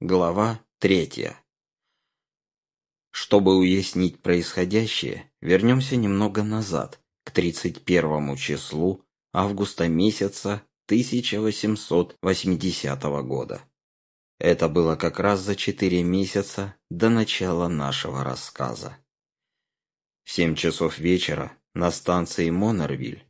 Глава третья. Чтобы уяснить происходящее, вернемся немного назад, к 31 числу августа месяца 1880 года. Это было как раз за четыре месяца до начала нашего рассказа. В семь часов вечера на станции Монервиль,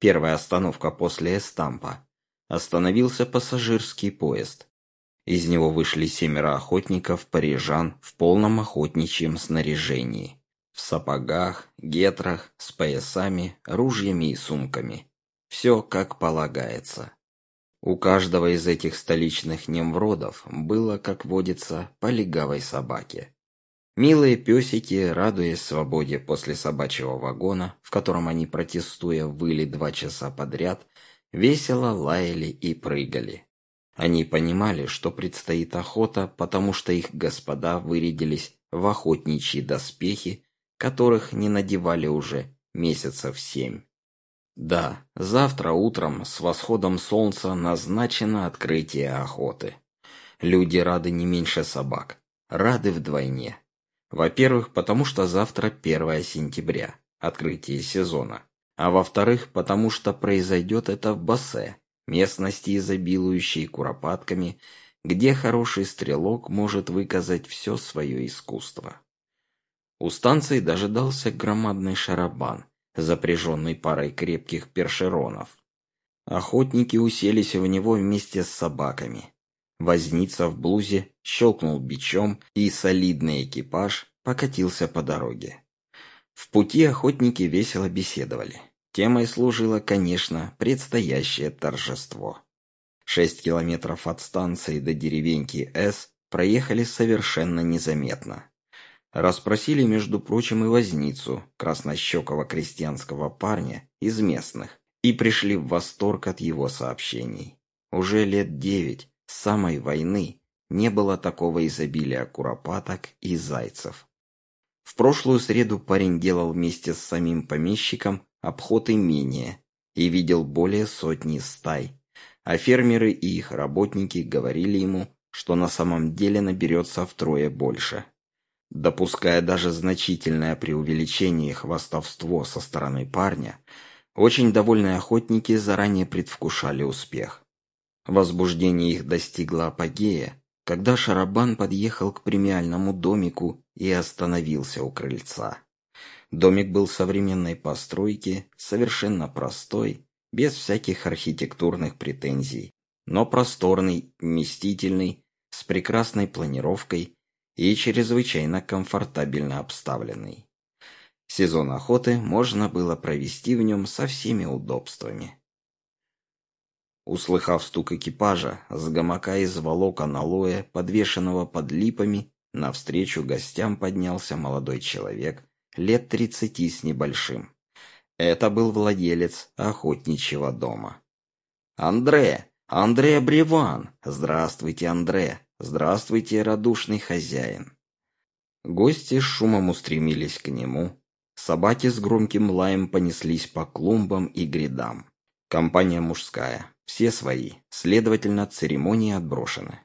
первая остановка после Эстампа, остановился пассажирский поезд. Из него вышли семеро охотников, парижан в полном охотничьем снаряжении. В сапогах, гетрах, с поясами, ружьями и сумками. Все как полагается. У каждого из этих столичных немвродов было, как водится, по легавой собаке. Милые песики, радуясь свободе после собачьего вагона, в котором они, протестуя, выли два часа подряд, весело лаяли и прыгали. Они понимали, что предстоит охота, потому что их господа вырядились в охотничьи доспехи, которых не надевали уже месяцев семь. Да, завтра утром с восходом солнца назначено открытие охоты. Люди рады не меньше собак, рады вдвойне. Во-первых, потому что завтра 1 сентября, открытие сезона. А во-вторых, потому что произойдет это в Бассе, местности, изобилующей куропатками, где хороший стрелок может выказать все свое искусство. У станции дожидался громадный шарабан, запряженный парой крепких першеронов. Охотники уселись в него вместе с собаками. Возница в блузе щелкнул бичом, и солидный экипаж покатился по дороге. В пути охотники весело беседовали. Темой служило, конечно, предстоящее торжество. Шесть километров от станции до деревеньки С проехали совершенно незаметно. Расспросили, между прочим, и возницу, краснощекого крестьянского парня из местных, и пришли в восторг от его сообщений. Уже лет девять, с самой войны, не было такого изобилия куропаток и зайцев. В прошлую среду парень делал вместе с самим помещиком обход имения и видел более сотни стай, а фермеры и их работники говорили ему, что на самом деле наберется втрое больше. Допуская даже значительное преувеличение и хвастовство со стороны парня, очень довольные охотники заранее предвкушали успех. Возбуждение их достигло апогея, когда Шарабан подъехал к премиальному домику и остановился у крыльца. Домик был современной постройки, совершенно простой, без всяких архитектурных претензий, но просторный, вместительный, с прекрасной планировкой и чрезвычайно комфортабельно обставленный. Сезон охоты можно было провести в нем со всеми удобствами. Услыхав стук экипажа, с гамака из волокон алоэ, подвешенного под липами, навстречу гостям поднялся молодой человек лет тридцати с небольшим. Это был владелец охотничьего дома. «Андре! Андре Бреван! Здравствуйте, Андре! Здравствуйте, радушный хозяин!» Гости с шумом устремились к нему. Собаки с громким лаем понеслись по клумбам и грядам. Компания мужская, все свои, следовательно, церемонии отброшены.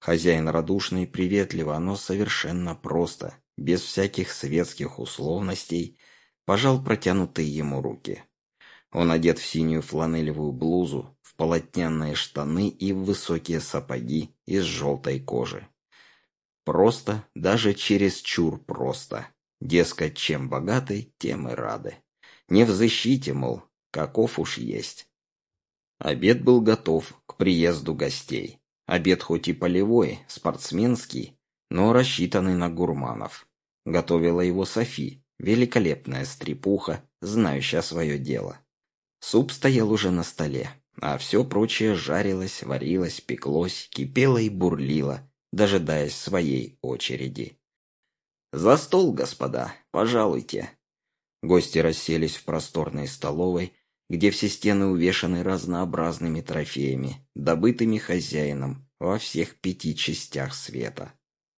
Хозяин радушный, приветливо, но совершенно просто, без всяких светских условностей, пожал протянутые ему руки. Он одет в синюю фланелевую блузу, в полотняные штаны и в высокие сапоги из желтой кожи. Просто, даже чересчур просто. Дескать, чем богаты, тем и рады. Не в защите, мол, каков уж есть. Обед был готов к приезду гостей. Обед хоть и полевой, спортсменский, но рассчитанный на гурманов. Готовила его Софи, великолепная стрепуха, знающая свое дело. Суп стоял уже на столе, а все прочее жарилось, варилось, пеклось, кипело и бурлило, дожидаясь своей очереди. «За стол, господа, пожалуйте!» Гости расселись в просторной столовой, где все стены увешаны разнообразными трофеями, добытыми хозяином во всех пяти частях света.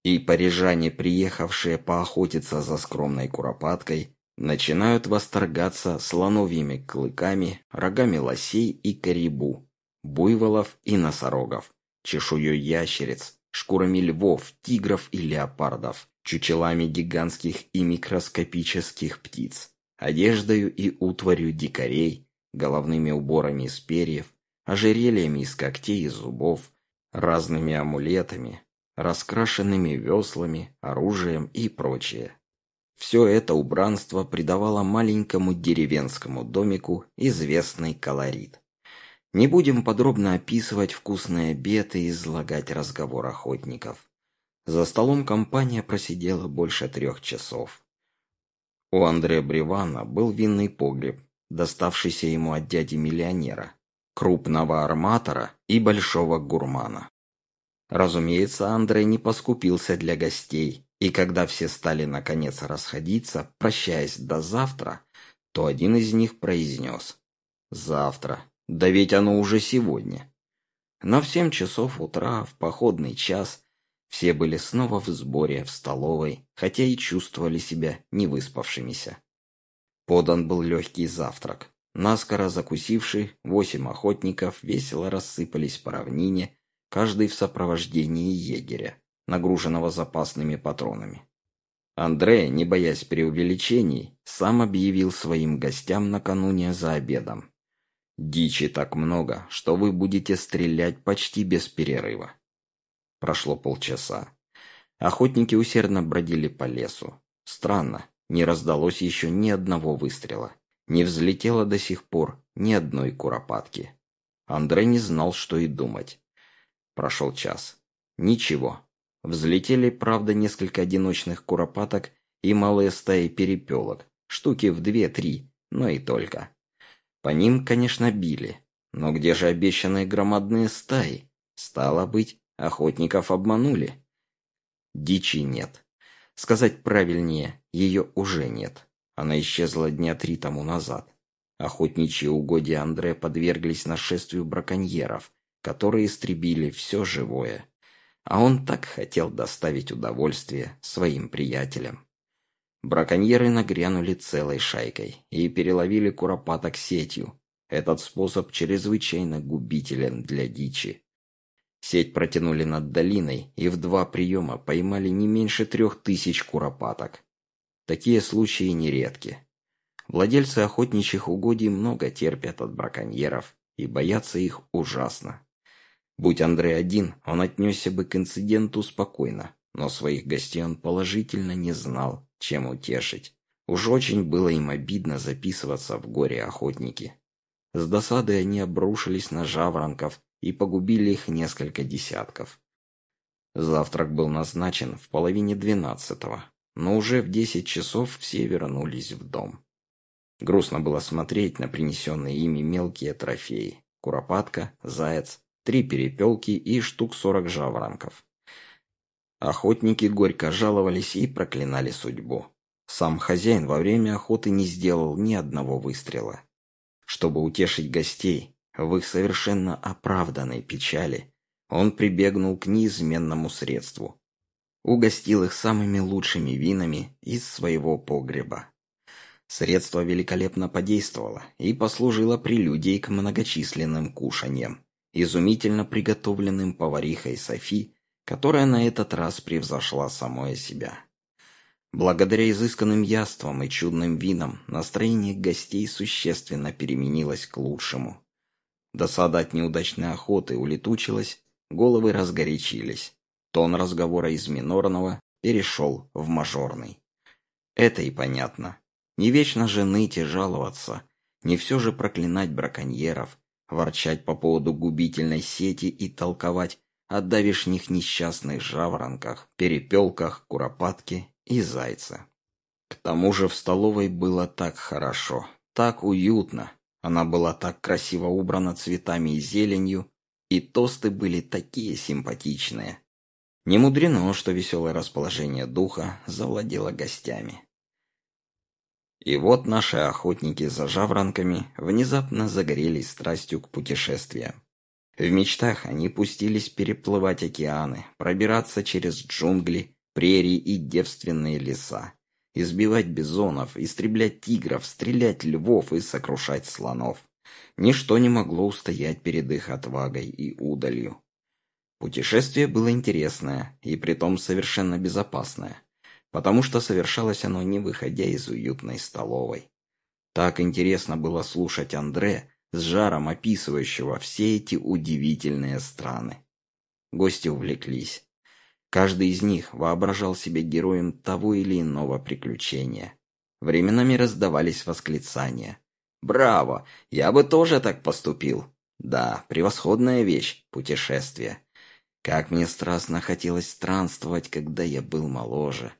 И парижане, приехавшие поохотиться за скромной куропаткой, начинают восторгаться слоновьими клыками, рогами лосей и корибу, буйволов и носорогов, чешуей ящериц, шкурами львов, тигров и леопардов, чучелами гигантских и микроскопических птиц, одеждою и утварью дикарей, головными уборами из перьев, ожерельями из когтей и зубов, разными амулетами, раскрашенными веслами, оружием и прочее. Все это убранство придавало маленькому деревенскому домику известный колорит. Не будем подробно описывать вкусные обед и излагать разговор охотников. За столом компания просидела больше трех часов. У Андрея Бревана был винный погреб, доставшийся ему от дяди-миллионера, крупного арматора и большого гурмана. Разумеется, Андрей не поскупился для гостей, и когда все стали наконец расходиться, прощаясь до завтра, то один из них произнес «Завтра, да ведь оно уже сегодня». Но в семь часов утра, в походный час, все были снова в сборе в столовой, хотя и чувствовали себя невыспавшимися. Подан был легкий завтрак. Наскоро закусивший, восемь охотников весело рассыпались по равнине, каждый в сопровождении егеря нагруженного запасными патронами. Андрей, не боясь преувеличений, сам объявил своим гостям накануне за обедом. «Дичи так много, что вы будете стрелять почти без перерыва». Прошло полчаса. Охотники усердно бродили по лесу. Странно, не раздалось еще ни одного выстрела. Не взлетело до сих пор ни одной куропатки. Андрей не знал, что и думать. Прошел час. Ничего, Взлетели, правда, несколько одиночных куропаток и малые стаи перепелок, штуки в две-три, но и только. По ним, конечно, били, но где же обещанные громадные стаи? Стало быть, охотников обманули. Дичи нет. Сказать правильнее, ее уже нет. Она исчезла дня три тому назад. Охотничьи угодья Андре подверглись нашествию браконьеров, которые истребили все живое. А он так хотел доставить удовольствие своим приятелям. Браконьеры нагрянули целой шайкой и переловили куропаток сетью. Этот способ чрезвычайно губителен для дичи. Сеть протянули над долиной и в два приема поймали не меньше трех тысяч куропаток. Такие случаи нередки. Владельцы охотничьих угодий много терпят от браконьеров и боятся их ужасно. Будь Андрей один, он отнесся бы к инциденту спокойно, но своих гостей он положительно не знал, чем утешить. Уж очень было им обидно записываться в горе охотники. С досадой они обрушились на жаворонков и погубили их несколько десятков. Завтрак был назначен в половине двенадцатого, но уже в десять часов все вернулись в дом. Грустно было смотреть на принесенные ими мелкие трофеи. Куропатка, заяц, три перепелки и штук сорок жаворонков. Охотники горько жаловались и проклинали судьбу. Сам хозяин во время охоты не сделал ни одного выстрела. Чтобы утешить гостей в их совершенно оправданной печали, он прибегнул к неизменному средству. Угостил их самыми лучшими винами из своего погреба. Средство великолепно подействовало и послужило прелюдией к многочисленным кушаньям изумительно приготовленным поварихой Софи, которая на этот раз превзошла самое себя. Благодаря изысканным яствам и чудным винам настроение гостей существенно переменилось к лучшему. Досада от неудачной охоты улетучилась, головы разгорячились. Тон разговора из минорного перешел в мажорный. Это и понятно. Не вечно же ныть и жаловаться, не все же проклинать браконьеров, ворчать по поводу губительной сети и толковать о давишних несчастных жаворонках, перепелках, куропатке и зайце. К тому же в столовой было так хорошо, так уютно, она была так красиво убрана цветами и зеленью, и тосты были такие симпатичные. Не мудрено, что веселое расположение духа завладело гостями. И вот наши охотники за жаворонками внезапно загорелись страстью к путешествиям. В мечтах они пустились переплывать океаны, пробираться через джунгли, прерии и девственные леса, избивать бизонов, истреблять тигров, стрелять львов и сокрушать слонов. Ничто не могло устоять перед их отвагой и удалью. Путешествие было интересное и притом совершенно безопасное, потому что совершалось оно не выходя из уютной столовой. Так интересно было слушать Андре, с жаром описывающего все эти удивительные страны. Гости увлеклись. Каждый из них воображал себя героем того или иного приключения. Временами раздавались восклицания. «Браво! Я бы тоже так поступил!» «Да, превосходная вещь — путешествие. Как мне страстно хотелось странствовать, когда я был моложе.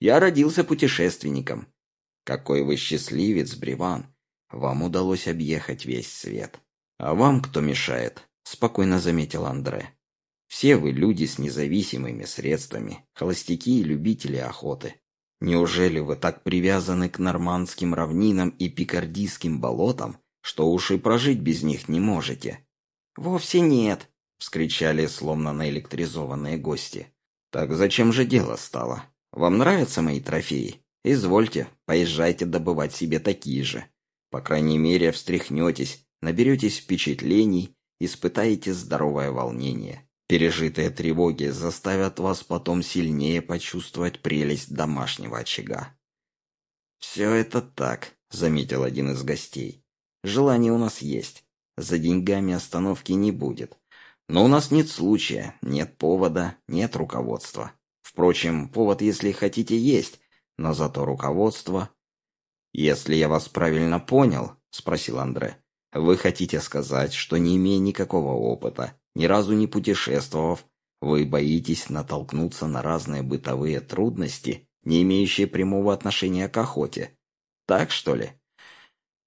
Я родился путешественником. Какой вы счастливец, Бриван! Вам удалось объехать весь свет. А вам кто мешает?» — спокойно заметил Андре. Все вы люди с независимыми средствами, холостяки и любители охоты. Неужели вы так привязаны к нормандским равнинам и пикардийским болотам, что уж и прожить без них не можете? Вовсе нет, вскричали словно наэлектризованные гости. Так зачем же дело стало? Вам нравятся мои трофеи? Извольте, поезжайте добывать себе такие же. По крайней мере, встряхнетесь, наберетесь впечатлений, испытаете здоровое волнение. Пережитые тревоги заставят вас потом сильнее почувствовать прелесть домашнего очага. «Все это так», — заметил один из гостей. «Желание у нас есть. За деньгами остановки не будет. Но у нас нет случая, нет повода, нет руководства. Впрочем, повод, если хотите, есть, но зато руководство...» «Если я вас правильно понял», — спросил Андре, — «вы хотите сказать, что не имея никакого опыта, ни разу не путешествовав, вы боитесь натолкнуться на разные бытовые трудности, не имеющие прямого отношения к охоте. Так, что ли?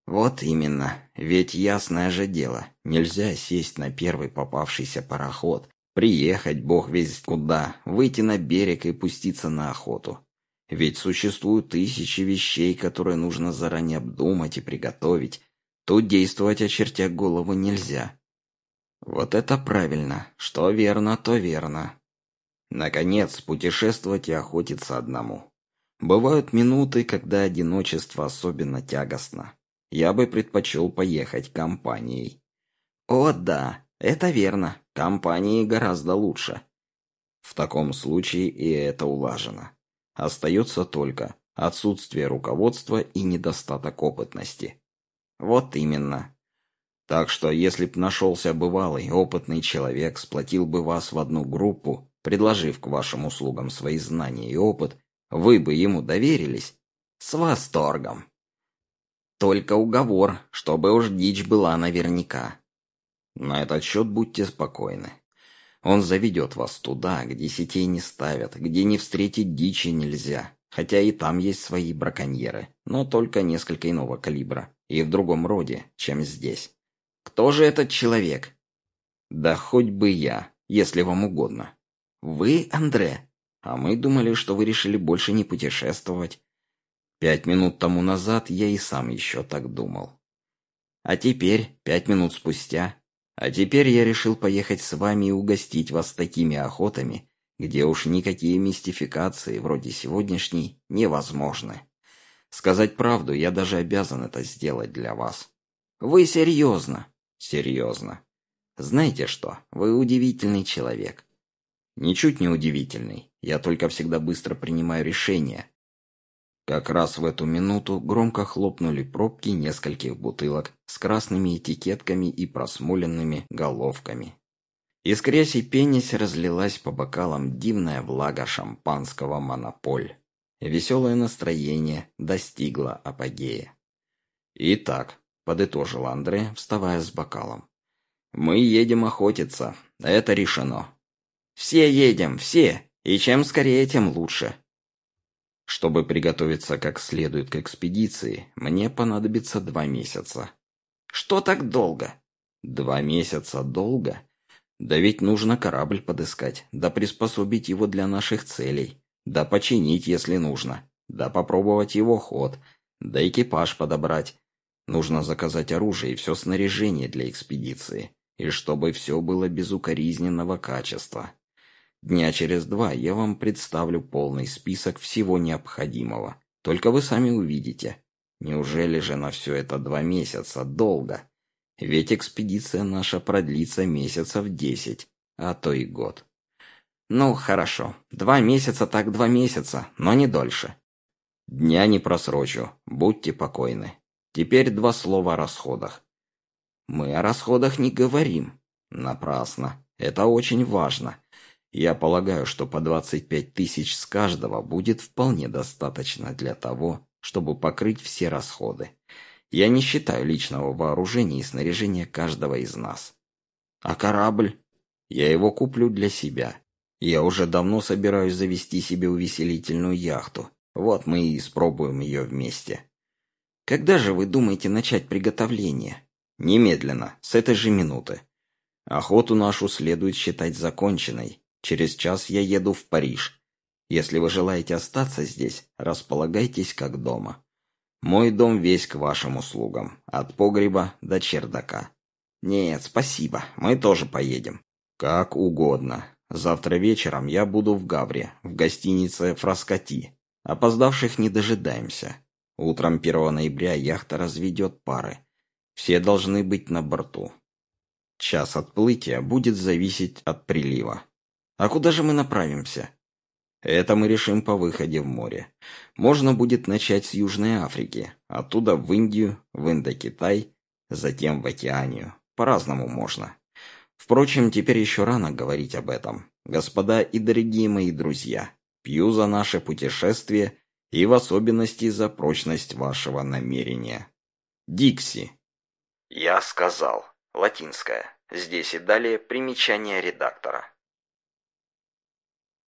Вот именно. Ведь ясное же дело, нельзя сесть на первый попавшийся пароход, приехать бог весь куда, выйти на берег и пуститься на охоту. Ведь существуют тысячи вещей, которые нужно заранее обдумать и приготовить. Тут действовать очертя голову нельзя. Вот это правильно. Что верно, то верно. Наконец, путешествовать и охотиться одному. Бывают минуты, когда одиночество особенно тягостно. Я бы предпочел поехать компанией. О, да, это верно. Компанией гораздо лучше. В таком случае и это улажено. Остается только отсутствие руководства и недостаток опытности. Вот именно. Так что, если б нашелся бывалый, опытный человек, сплотил бы вас в одну группу, предложив к вашим услугам свои знания и опыт, вы бы ему доверились? С восторгом. Только уговор, чтобы уж дичь была наверняка. На этот счет будьте спокойны. Он заведет вас туда, где сетей не ставят, где не встретить дичи нельзя, хотя и там есть свои браконьеры, но только несколько иного калибра и в другом роде, чем здесь. Кто же этот человек? Да хоть бы я, если вам угодно. Вы, Андре? А мы думали, что вы решили больше не путешествовать. Пять минут тому назад я и сам еще так думал. А теперь, пять минут спустя, а теперь я решил поехать с вами и угостить вас такими охотами, где уж никакие мистификации, вроде сегодняшней, невозможны. Сказать правду, я даже обязан это сделать для вас. Вы серьезно? Серьезно. Знаете что, вы удивительный человек. Ничуть не удивительный, я только всегда быстро принимаю решения. Как раз в эту минуту громко хлопнули пробки нескольких бутылок с красными этикетками и просмоленными головками. Искрясь и пенясь разлилась по бокалам дивная влага шампанского монополь. Веселое настроение достигло апогея. Итак, — подытожил Андре, вставая с бокалом. «Мы едем охотиться. Это решено». «Все едем, все. И чем скорее, тем лучше». «Чтобы приготовиться как следует к экспедиции, мне понадобится два месяца». «Что так долго?» «Два месяца долго? Да ведь нужно корабль подыскать, да приспособить его для наших целей, да починить, если нужно, да попробовать его ход, да экипаж подобрать, Нужно заказать оружие и все снаряжение для экспедиции, и чтобы все было безукоризненного качества. Дня через два я вам представлю полный список всего необходимого. Только вы сами увидите. Неужели же на все это два месяца долго? Ведь экспедиция наша продлится месяцев десять. а то и год. Ну, хорошо. Два месяца так два месяца, но не дольше. Дня не просрочу, будьте покойны. Теперь два слова о расходах. Мы о расходах не говорим. Напрасно. Это очень важно. Я полагаю, что по 25 тысяч с каждого будет вполне достаточно для того, чтобы покрыть все расходы. Я не считаю личного вооружения и снаряжения каждого из нас. А корабль? Я его куплю для себя. Я уже давно собираюсь завести себе увеселительную яхту. Вот мы и испробуем ее вместе. Когда же вы думаете начать приготовление? Немедленно, с этой же минуты. Охоту нашу следует считать законченной. Через час я еду в Париж. Если вы желаете остаться здесь, располагайтесь как дома. Мой дом весь к вашим услугам, от погреба до чердака. Нет, спасибо, мы тоже поедем. Как угодно. Завтра вечером я буду в Гавре, в гостинице «Фраскоти». Опоздавших не дожидаемся. Утром 1 ноября яхта разведет пары. Все должны быть на борту. Час отплытия будет зависеть от прилива. А куда же мы направимся? Это мы решим по выходе в море. Можно будет начать с Южной Африки, оттуда в Индию, в Индокитай, затем в Океанию. По-разному можно. Впрочем, теперь еще рано говорить об этом. Господа и дорогие мои друзья, пью за наше путешествие и в особенности за прочность вашего намерения. Дикси. Я сказал. Латинское. Здесь и далее примечание редактора.